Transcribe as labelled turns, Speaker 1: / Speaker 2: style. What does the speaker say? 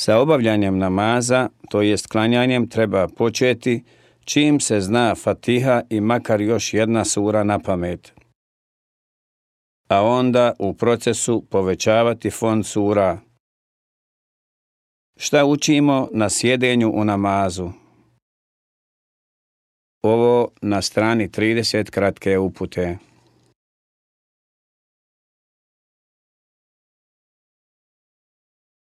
Speaker 1: Sa obavljanjem namaza, to jest klanjanjem, treba početi čim se zna Fatiha i makar još jedna sura na pamet. A onda u procesu povećavati fond sura. Šta učimo na sjedenju u namazu? Ovo na strani 30 kratke upute.